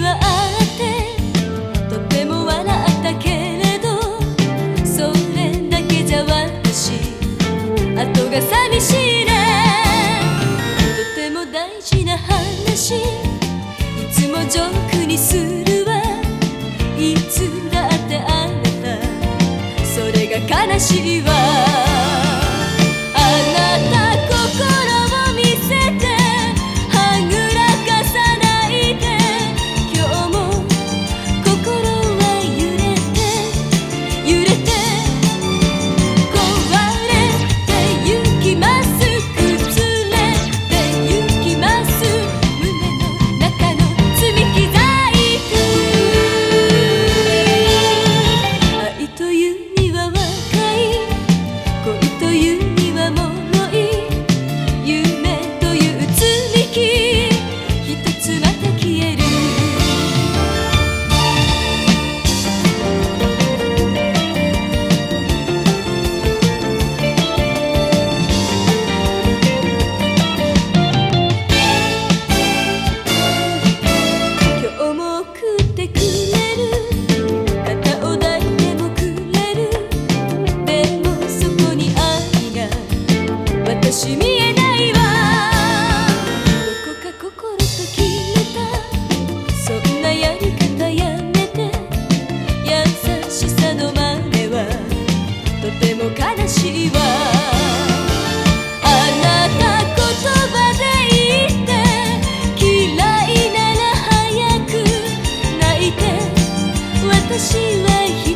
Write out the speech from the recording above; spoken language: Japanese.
はあってとても笑ったけれどそれだけじゃ私後が寂しいね。とても大事な話。いつもジョークにするわ。いつだってあなたそれが悲しいわ。あなた私は